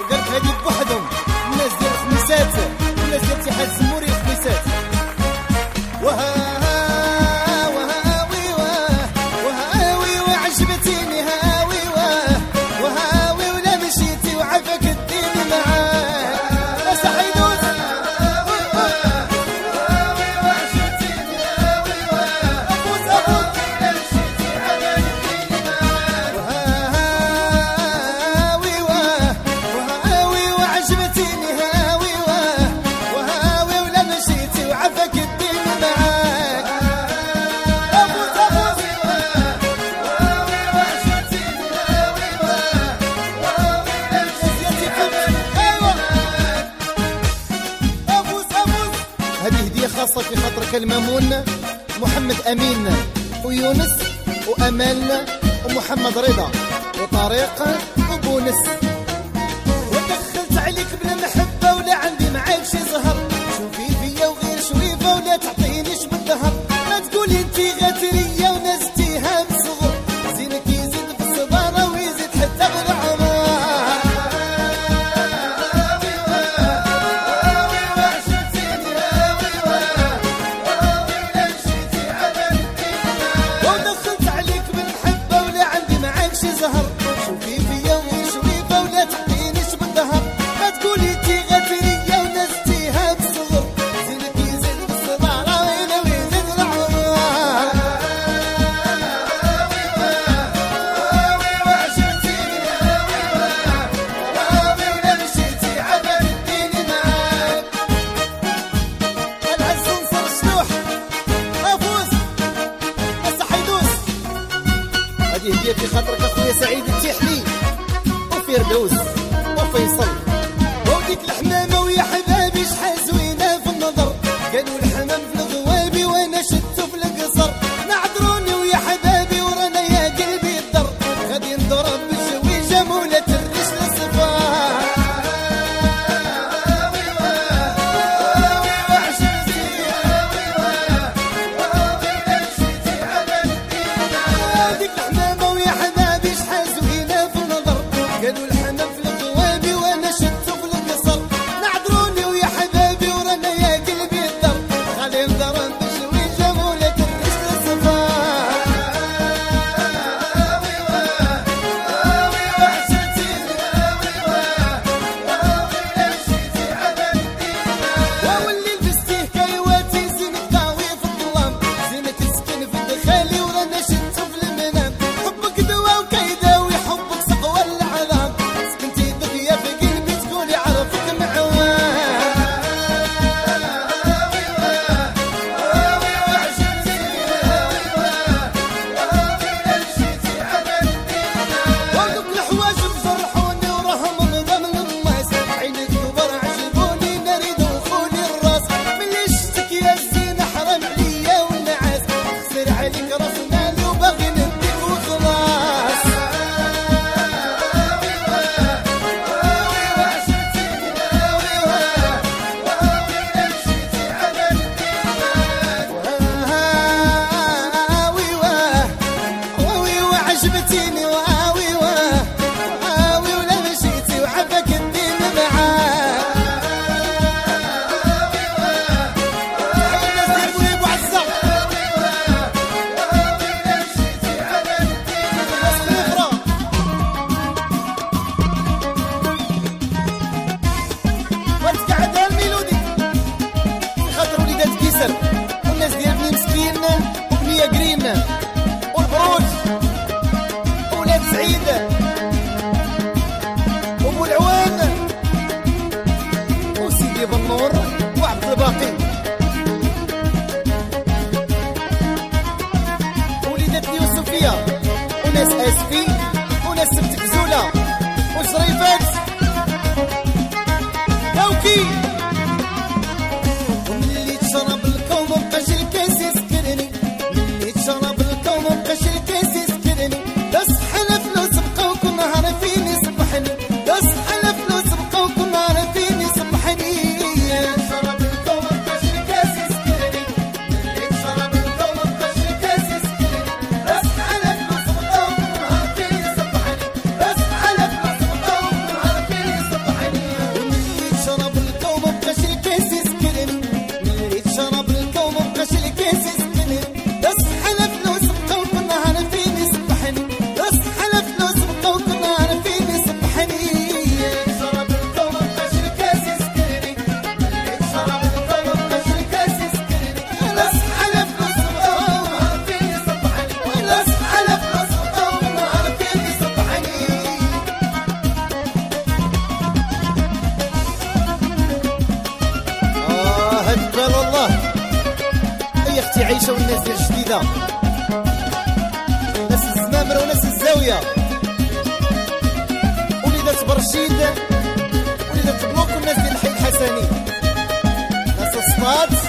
وقالك هذه بوحدهم الناس ديال الخميسات والناس ديال اتحاد السموري خاصة في خاطرك المامون محمد أمين ويونس وأمل ومحمد رضا وطريق وبونس. ودخلت عليك بلا محبة ولا عندي معاك شي زهر give them more. أختي عيشه والناس الجديدة. ناس الزمامره وناس الزاوية. وليدات برشيد وليدات بلوك والناس ديال الحي الحسني. ناس الصفات.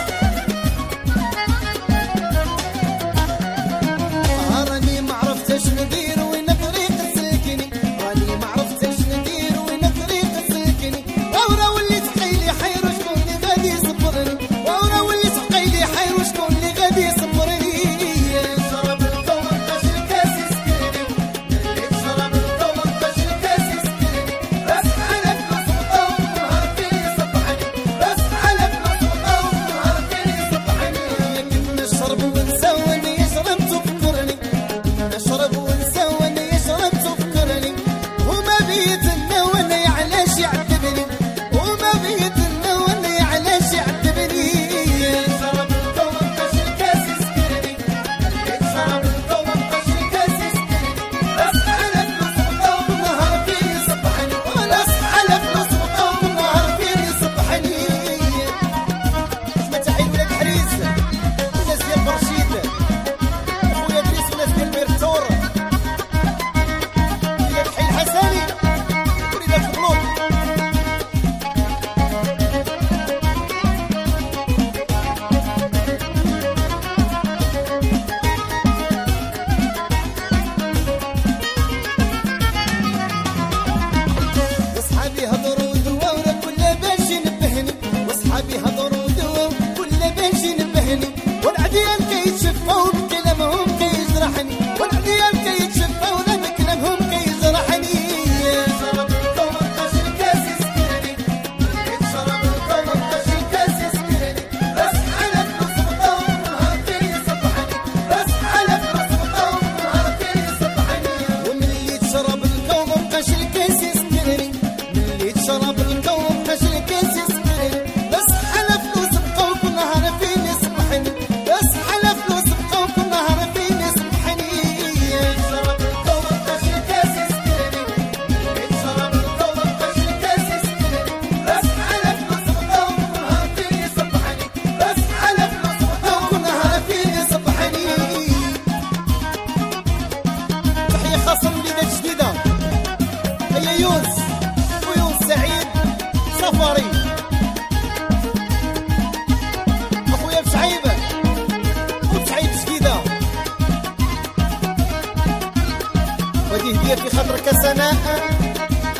سناء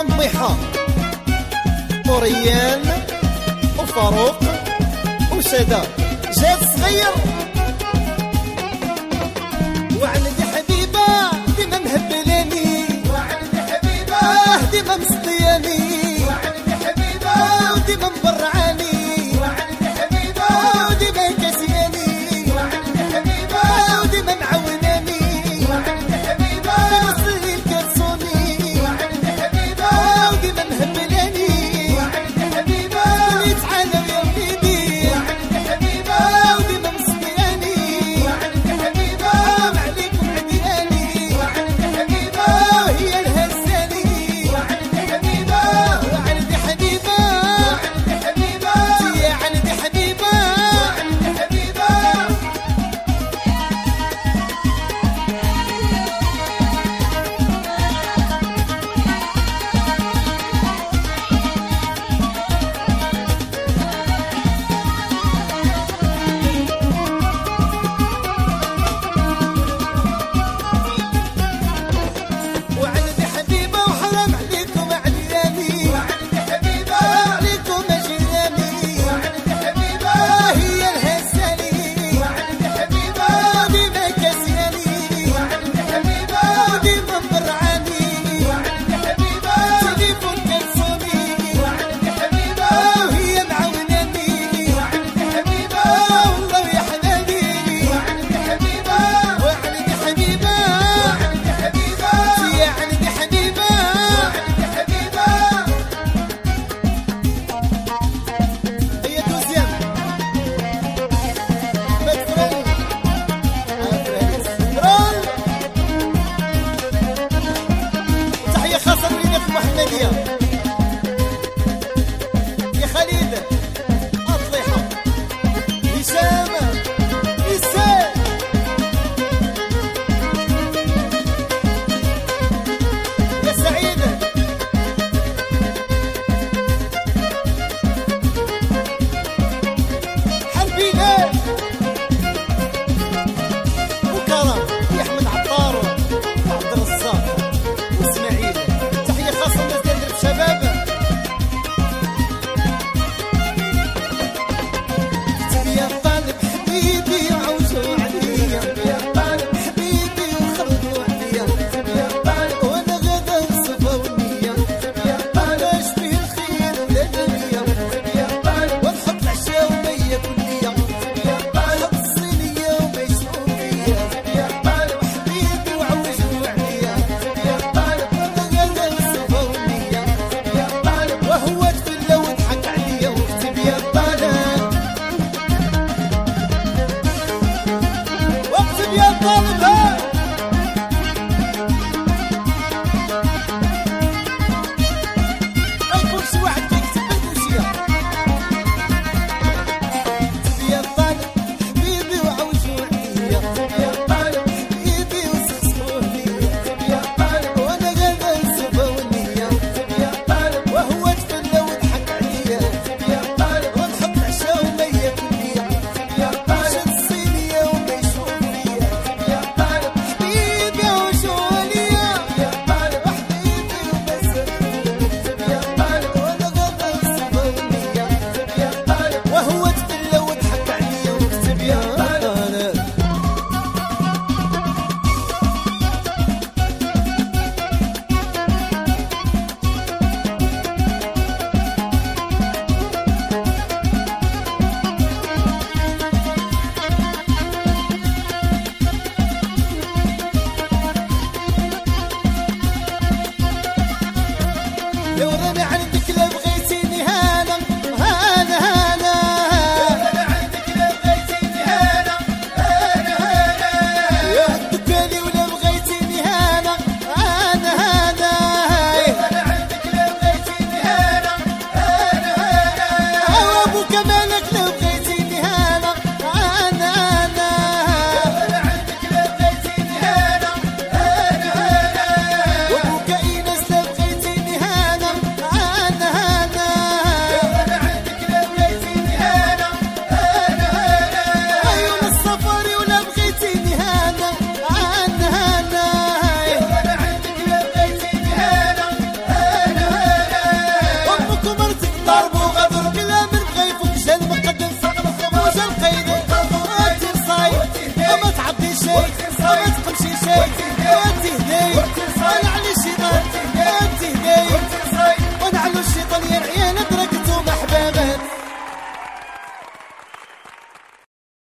أميحة وريان وفاروق وسادة جاد صغير.